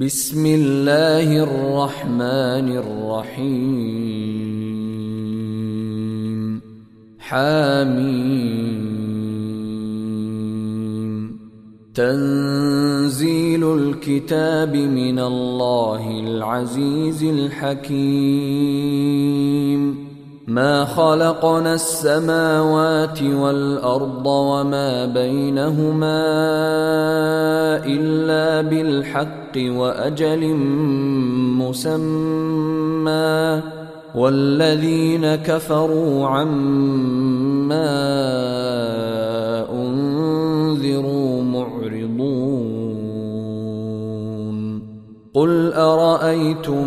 بسم الله الرحمن الرحيم. حاميم تنزيل الكتاب من الله العزيز الحكيم. ما خلقنا السماوات والأرض وما بينهما إلا بالحق وأجل مسمى والذين كفروا عما أنذروا معرضون قل أرأيتم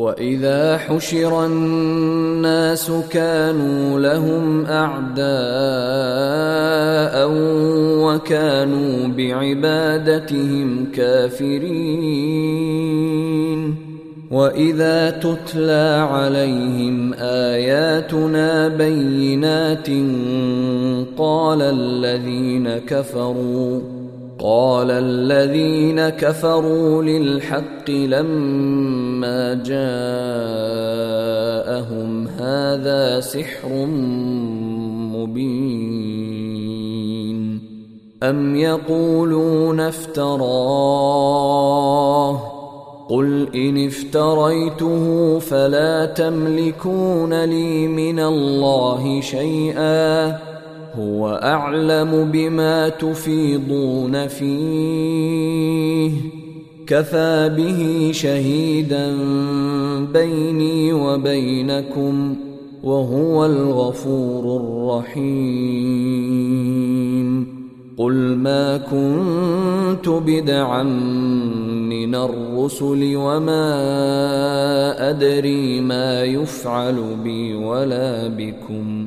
واذا حشر الناس كانوا لهم اعداء وكانوا بعبادتهم كافرين واذا تتلى عليهم اياتنا بينات قال الذين كفروا قال الذين كفروا للحق لما جاءهم هذا سحر مبين أم يقولون افتراه قل إن افتريته فلا تملكون لي من الله شيئا هو أعلم بما تفيضون فيه. كفى به شهيدا بيني وبينكم وهو الغفور الرحيم. قل ما كنت بدعا من الرسل وما أدري ما يفعل بي ولا بكم.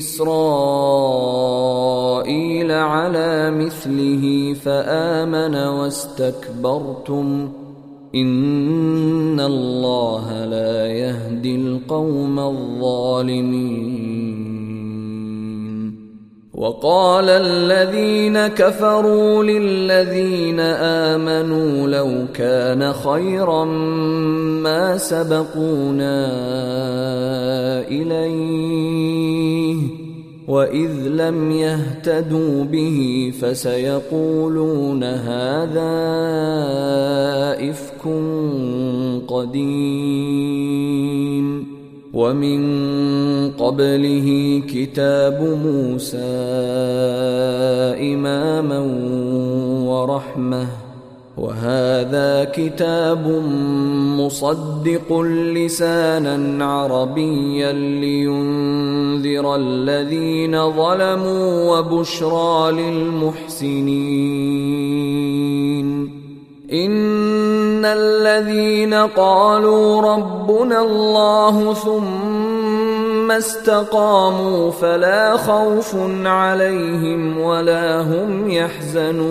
إسرائيل على مثله فآمن واستكبرتم إن الله لا يهدي القوم الظالمين. وقال الذين كفروا للذين آمنوا لو كان خيرا ما سبقونا إليه. واذ لم يهتدوا به فسيقولون هذا افك قديم ومن قبله كتاب موسى اماما ورحمه وهذا كتاب مصدق لسانا عربيا لينذر الذين ظلموا وبشرى للمحسنين. إن الذين قالوا ربنا الله ثم استقاموا فلا خوف عليهم ولا هم يحزنون.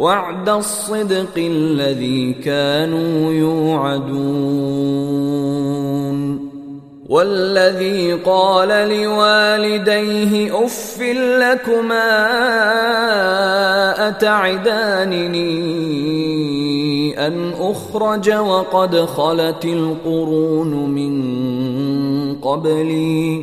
وعد الصدق الذي كانوا يوعدون والذي قال لوالديه اف لكما اتعدانني ان اخرج وقد خلت القرون من قبلي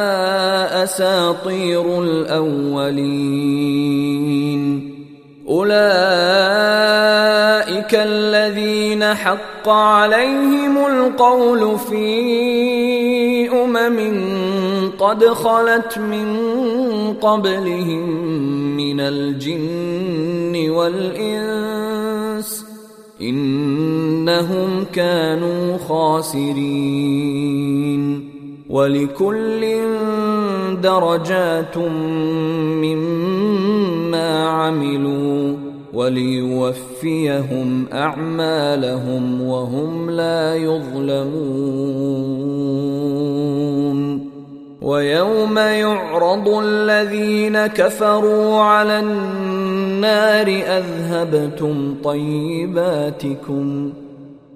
أساطير الأولين. أولئك الذين حق عليهم القول في أمم قد خلت من قبلهم من الجن والإنس إنهم كانوا خاسرين. ولكل درجات مما عملوا وليوفيهم أعمالهم وهم لا يظلمون. ويوم يعرض الذين كفروا على النار أذهبتم طيباتكم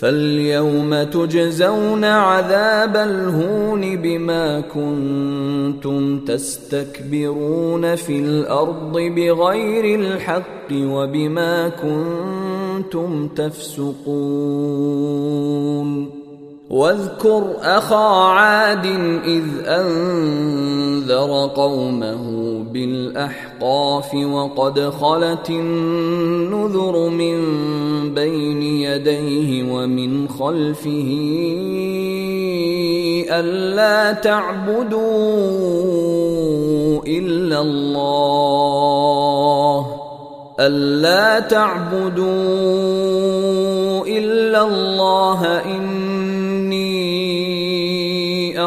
فاليوم تجزون عذاب الهون بما كنتم تستكبرون في الأرض بغير الحق وبما كنتم تفسقون واذكر اخا عاد اذ انذر قومه بالأحقاف وقد خلت النذر من بين يديه ومن خلفه ألا تعبدوا إلا الله ألا تعبدوا إلا الله إني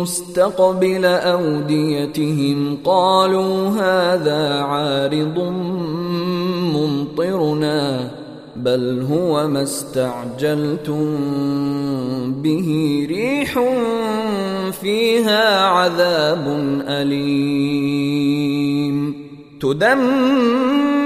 مستقبل أوديتهم قالوا هذا عارض ممطرنا بل هو ما استعجلتم به ريح فيها عذاب أليم تدمر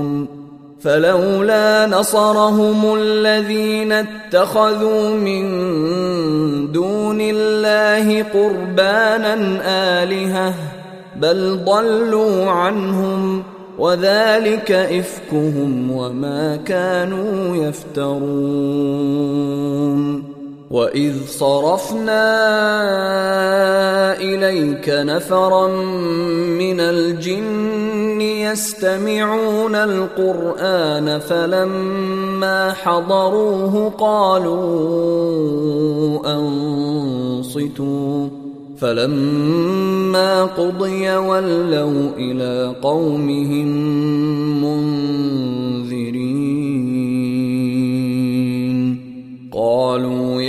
فلولا نصرهم الذين اتخذوا من دون الله قربانا آلهة بل ضلوا عنهم وذلك إفكهم وما كانوا يفترون واذ صرفنا اليك نفرا من الجن يستمعون القران فلما حضروه قالوا انصتوا فلما قضي ولوا إلى قومهم منذرين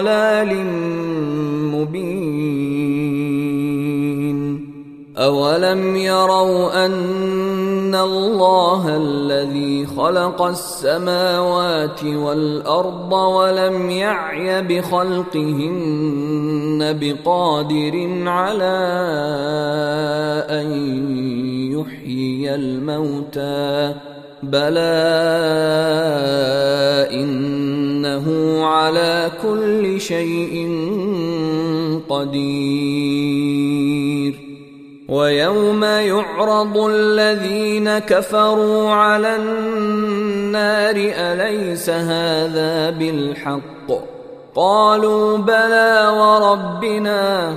ضلال مبين أولم يروا أن الله الذي خلق السماوات والأرض ولم يعي بخلقهن بقادر على أن يحيي الموتى بلى إن على كل شيء قدير ويوم يعرض الذين كفروا على النار اليس هذا بالحق؟ قالوا بلى وربنا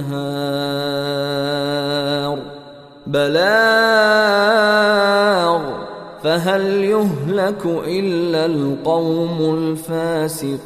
النهار. بلاغ فهل يهلك إلا القوم الفاسقون؟